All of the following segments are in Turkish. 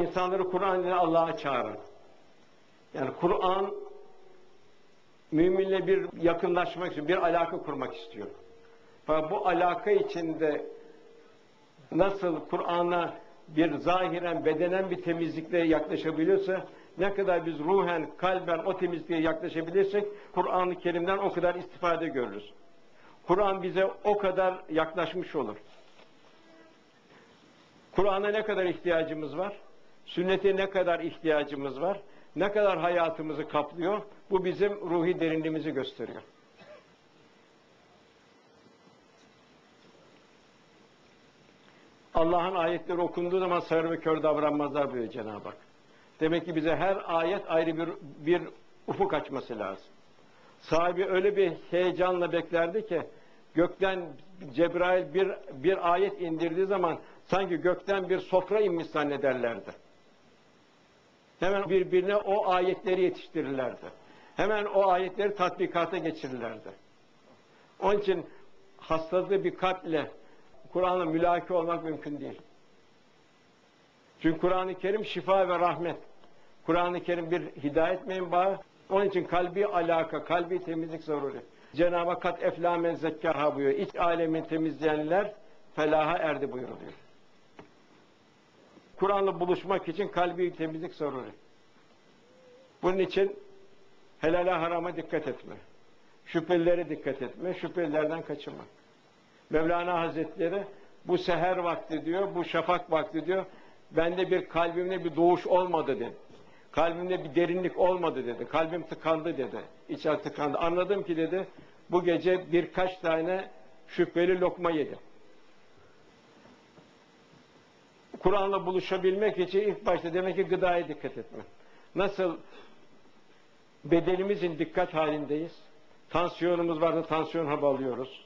İnsanları Kur'an ile Allah'a çağırın. Yani Kur'an müminle bir yakınlaşmak istiyor, bir alaka kurmak istiyor. Fakat bu alaka içinde nasıl Kur'an'a bir zahiren, bedenen bir temizlikle yaklaşabiliyorsa, ne kadar biz ruhen, kalben o temizliğe yaklaşabilirsek, Kur'an-ı Kerim'den o kadar istifade görürüz. Kur'an bize o kadar yaklaşmış olur. Kur'an'a ne kadar ihtiyacımız var? Sünnete ne kadar ihtiyacımız var? Ne kadar hayatımızı kaplıyor? Bu bizim ruhi derinliğimizi gösteriyor. Allah'ın ayetleri okunduğu zaman sağır ve kör davranmazlar diyor Cenab-ı Hak. Demek ki bize her ayet ayrı bir, bir ufuk açması lazım. Sahibi öyle bir heyecanla beklerdi ki gökten Cebrail bir, bir ayet indirdiği zaman sanki gökten bir sofra inmiş zannederlerdi. Hemen birbirine o ayetleri yetiştirirlerdi. Hemen o ayetleri tatbikata geçirirlerdi. Onun için hastalıklı bir kalple Kur'an'la mülaki olmak mümkün değil. Çünkü Kur'an-ı Kerim şifa ve rahmet. Kur'an-ı Kerim bir hidayet menbaı. Onun için kalbi alaka, kalbi temizlik zaruri. Cenab-ı Hak kat eflamen zekkaha buyuruyor. İç alemin temizleyenler felaha erdi buyuruluyor. Kur'an'la buluşmak için kalbi temizlik zaruri. Bunun için helale harama dikkat etme. Şüphelilere dikkat etme. Şüphelilerden kaçınmak. Mevlana Hazretleri bu seher vakti diyor, bu şafak vakti diyor, bende bir kalbimde bir doğuş olmadı dedi. Kalbimde bir derinlik olmadı dedi. Kalbim tıkandı dedi. İçer tıkandı. Anladım ki dedi, bu gece birkaç tane şüpheli lokma yedim. Kur'an'la buluşabilmek için ilk başta demek ki gıdaya dikkat etme. Nasıl bedenimizin dikkat halindeyiz. Tansiyonumuz varsa tansiyon hapı alıyoruz.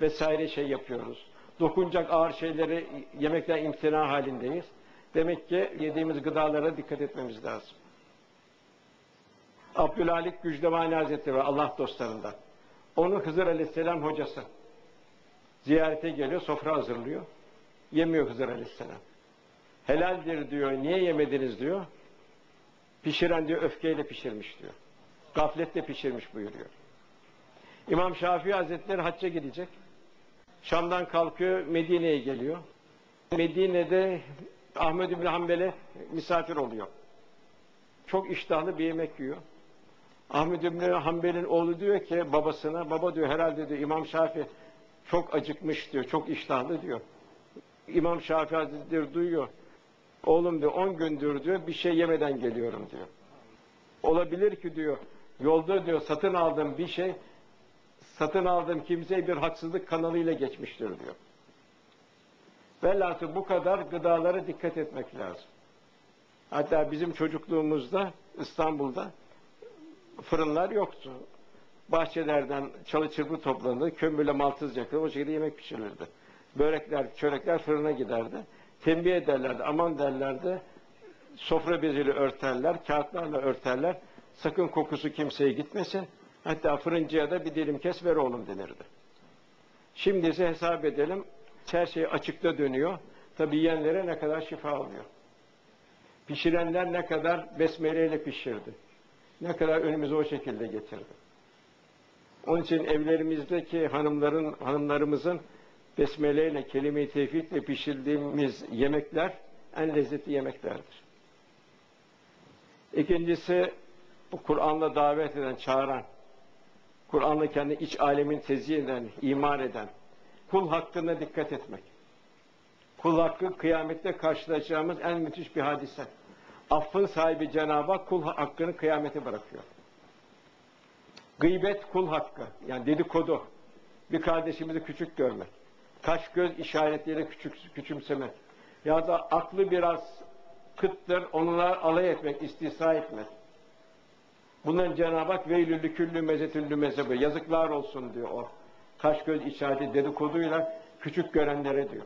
Vesaire şey yapıyoruz. Dokunacak ağır şeyleri yemekten imtina halindeyiz. Demek ki yediğimiz gıdalara dikkat etmemiz lazım. Abdülhalik Gücdevani Hazretleri var Allah dostlarından. Onun Hızır Aleyhisselam hocası. Ziyarete geliyor, sofra hazırlıyor. Yemiyor Hızır Aleyhisselam. Helaldir diyor, niye yemediniz diyor. Pişiren diyor, öfkeyle pişirmiş diyor. Gafletle pişirmiş buyuruyor. İmam Şafii Hazretleri hacca gidecek. Şam'dan kalkıyor, Medine'ye geliyor. Medine'de Ahmed İbni Hanbel'e misafir oluyor. Çok iştahlı bir yemek yiyor. Ahmed İbni Hanbel'in oğlu diyor ki babasına, baba diyor herhalde diyor İmam Şafii çok acıkmış diyor, çok iştahlı diyor. İmam Şafii Hazretleri duyuyor. Oğlum diyor 10 gündür diyor bir şey yemeden geliyorum diyor. Olabilir ki diyor yolda diyor satın aldığım bir şey satın aldığım kimseye bir haksızlık kanalıyla geçmiştir diyor. Velhasıl bu kadar gıdalara dikkat etmek lazım. Hatta bizim çocukluğumuzda İstanbul'da fırınlar yoktu. Bahçelerden çalı çırpı toplanırdı, kömürle maltız yakılır, o şekilde yemek pişirilirdi. Börekler, çörekler fırına giderdi. Tembih ederlerdi, aman derlerdi, sofra beziyle örterler, kağıtlarla örterler, sakın kokusu kimseye gitmesin, hatta fırıncıya da bir dilim kes ver oğlum denirdi. Şimdi ise hesap edelim, her şey açıkta dönüyor, tabi yiyenlere ne kadar şifa oluyor. Pişirenler ne kadar besmeleyle pişirdi. Ne kadar önümüze o şekilde getirdi. Onun için evlerimizdeki hanımların, hanımlarımızın besmeleyle, kelime-i tevhidle pişirdiğimiz yemekler en lezzetli yemeklerdir. İkincisi, bu Kur'an'la davet eden, çağıran, Kur'an'la kendi iç alemin tezyin eden, iman eden, kul hakkına dikkat etmek. Kul hakkı kıyamette karşılaşacağımız en müthiş bir hadise. Affın sahibi Cenab-ı Hak kul hakkını kıyamete bırakıyor. Gıybet kul hakkı. Yani dedikodu. Bir kardeşimizi küçük görmek. Kaş göz işaretleriyle küçük, küçümsemek. Ya da aklı biraz kıttır, onunla alay etmek, istihsa etmek. Bunların Cenab-ı Hak veylüllü küllü mezetüllü mezhebi. Yazıklar olsun diyor o. Kaş göz işareti dedikoduyla küçük görenlere diyor.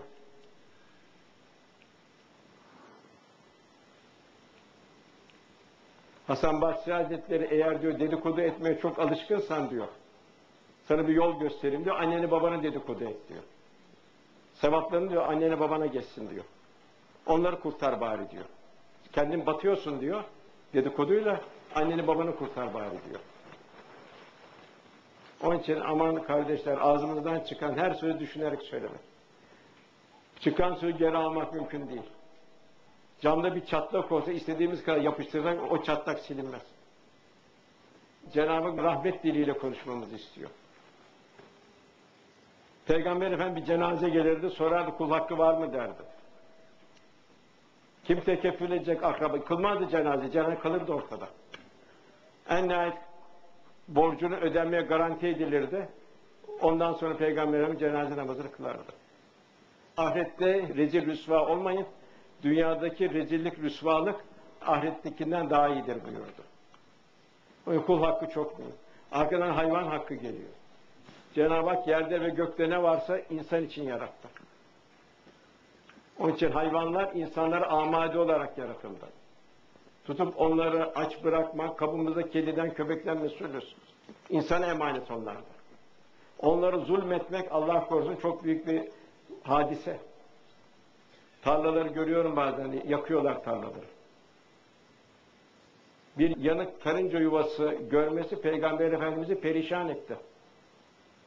Hasan Basri Hazretleri eğer diyor dedikodu etmeye çok alışkınsan diyor. Sana bir yol göstereyim diyor. Anneni babana dedikodu et diyor. Sevaplarını diyor annene babana geçsin diyor. Onları kurtar bari diyor. Kendin batıyorsun diyor. Dedikoduyla anneni babanı kurtar bari diyor. Onun için aman kardeşler ağzımızdan çıkan her sözü düşünerek söylemek. Çıkan sözü geri almak mümkün değil. Camda bir çatlak olsa istediğimiz kadar yapıştırsak o çatlak silinmez. Cenab-ı rahmet diliyle konuşmamızı istiyor. Peygamber Efendimiz cenaze gelirdi, sorardı kul hakkı var mı derdi. Kim tekeffül edecek akraba? Kılmazdı cenaze, cenaze kalırdı ortada. En nihayet borcunu ödenmeye garanti edilirdi. Ondan sonra Peygamber Efendimiz cenaze namazını kılardı. Ahirette rezil rüsva olmayın, dünyadaki rezillik, rüsvalık ahirettekinden daha iyidir buyurdu. Kul hakkı çok büyük. Arkadan hayvan hakkı geliyor. Cenab-ı Hak yerde ve gökte ne varsa insan için yarattı. Onun için hayvanlar insanlara amade olarak yaratıldı. Tutup onları aç bırakmak, kabımızda kediden, köpekten mesulüz. İnsana emanet onlardır. Onları zulmetmek Allah korusun çok büyük bir hadise. Tarlaları görüyorum bazen, yakıyorlar tarlaları. Bir yanık karınca yuvası görmesi Peygamber Efendimiz'i perişan etti.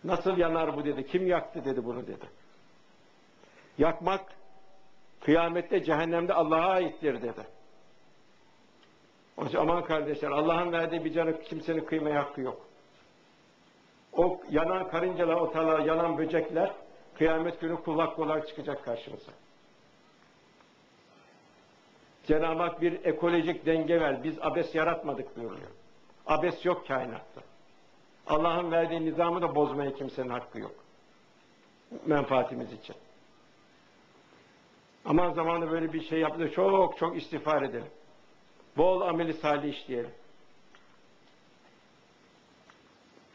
Nasıl yanar bu dedi, kim yaktı dedi bunu dedi. Yakmak kıyamette cehennemde Allah'a aittir dedi. Onun için aman kardeşler Allah'ın verdiği bir canı kimsenin kıymaya hakkı yok. O yanan karıncalar, o tarlalar, yanan böcekler kıyamet günü kulak kulak çıkacak karşımıza. Cenab-ı Hak bir ekolojik denge ver. Biz abes yaratmadık buyuruyor. Abes yok kainatta. Allah'ın verdiği nizamı da bozmaya kimsenin hakkı yok. Menfaatimiz için. Ama zamanında böyle bir şey yaptı çok çok istiğfar edelim. Bol ameli salih işleyelim.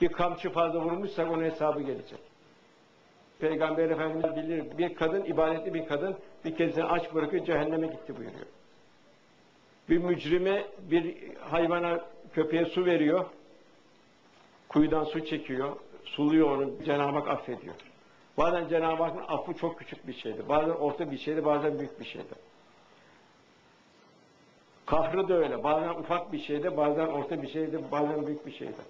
Bir kamçı fazla vurmuşsak onun hesabı gelecek. Peygamber Efendimiz bilir bir kadın ibadetli bir kadın bir kendisini aç bırakıyor cehenneme gitti buyuruyor. Bir mücrime bir hayvana köpeğe su veriyor. Kuyudan su çekiyor. Suluyor onu. Cenab-ı Hak affediyor. Bazen Cenab-ı Hakk'ın affı çok küçük bir şeydi. Bazen orta bir şeydi, bazen büyük bir şeydi. Kahrı da öyle. Bazen ufak bir şeydi, bazen orta bir şeydi, bazen büyük bir şeydi.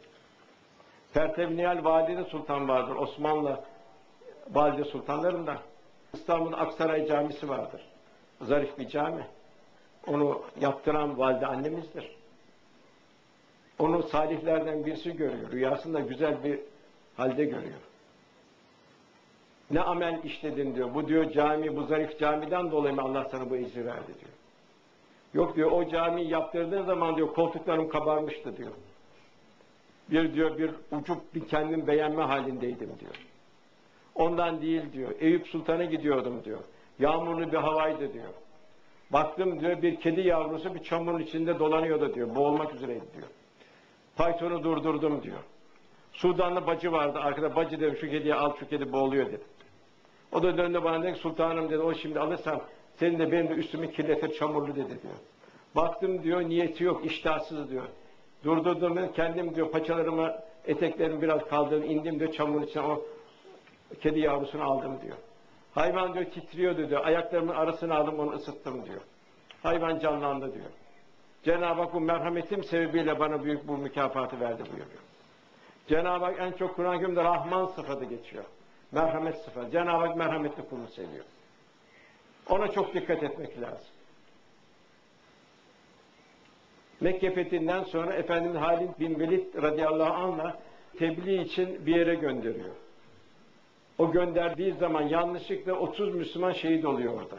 Pertevniyal Valide Sultan vardır. Osmanlı Valide Sultanlarında. İstanbul'un Aksaray Camisi vardır. Zarif bir cami. Onu yaptıran valide annemizdir. Onu salihlerden birisi görüyor. Rüyasında güzel bir halde görüyor. Ne amel işledin diyor. Bu diyor cami, bu zarif camiden dolayı mı Allah sana bu ecri verdi diyor. Yok diyor o cami yaptırdığın zaman diyor koltuklarım kabarmıştı diyor. Bir diyor bir ucup bir kendim beğenme halindeydim diyor. Ondan değil diyor. Eyüp Sultan'a gidiyordum diyor. Yağmurlu bir havaydı diyor. Baktım diyor bir kedi yavrusu bir çamurun içinde dolanıyordu diyor. Boğulmak üzereydi diyor. Faytonu durdurdum diyor. Sudanlı bacı vardı arkada. Bacı dedim şu kediyi al şu kedi boğuluyor dedi. O da döndü bana dedi sultanım dedi o şimdi alırsam senin de benim de üstümü kirletir çamurlu dedi diyor. Baktım diyor niyeti yok iştahsız diyor. Durdurdum ben kendim diyor paçalarımı eteklerimi biraz kaldırdım indim diyor çamurun içine o kedi yavrusunu aldım diyor. Hayvan diyor titriyordu diyor. Ayaklarımın arasına aldım onu ısıttım diyor. Hayvan canlandı diyor. Cenab-ı Hak bu merhametim sebebiyle bana büyük bu mükafatı verdi buyuruyor. Cenab-ı Hak en çok Kur'an-ı Kerim'de Rahman sıfatı geçiyor. Merhamet sıfatı. Cenab-ı Hak merhametli kulunu seviyor. Ona çok dikkat etmek lazım. Mekke fethinden sonra Efendimiz Halid bin Velid radıyallahu anh'la tebliğ için bir yere gönderiyor. O gönderdiği zaman yanlışlıkla 30 Müslüman şehit oluyor orada.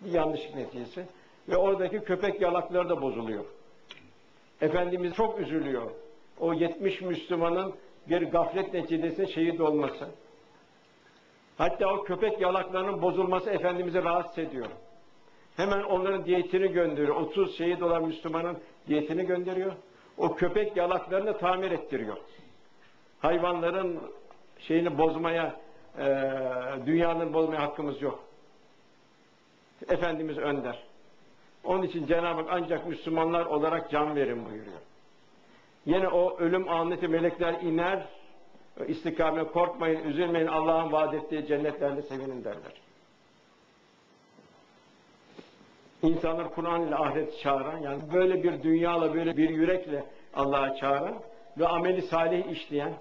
Bir yanlışlık neticesi. Ve oradaki köpek yalakları da bozuluyor. Efendimiz çok üzülüyor. O 70 Müslümanın bir gaflet neticesinde şehit olması. Hatta o köpek yalaklarının bozulması Efendimiz'i rahatsız ediyor. Hemen onların diyetini gönderiyor. 30 şehit olan Müslümanın diyetini gönderiyor. O köpek yalaklarını tamir ettiriyor. Hayvanların şeyini bozmaya, e, dünyanın bozmaya hakkımız yok. Efendimiz önder. Onun için Cenab-ı Hak ancak Müslümanlar olarak can verin buyuruyor. Yine o ölüm aneti melekler iner, istikamet korkmayın, üzülmeyin, Allah'ın vaat ettiği cennetlerde sevinin derler. insanları Kur'an ile ahireti çağıran, yani böyle bir dünyayla, böyle bir yürekle Allah'a çağıran ve ameli salih işleyen,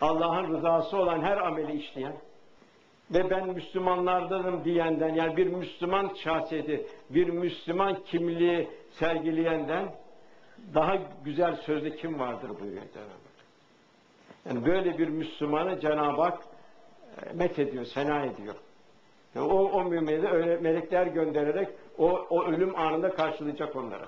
Allah'ın rızası olan her ameli işleyen ve ben Müslümanlardanım diyenden, yani bir Müslüman şahsiyeti, bir Müslüman kimliği sergileyenden daha güzel sözde kim vardır buyuruyor Cenab-ı Hak. Yani böyle bir Müslümanı Cenab-ı Hak e, methediyor, sena ediyor. Yani o, o mümini öyle melekler göndererek o, o ölüm anında karşılayacak onlara.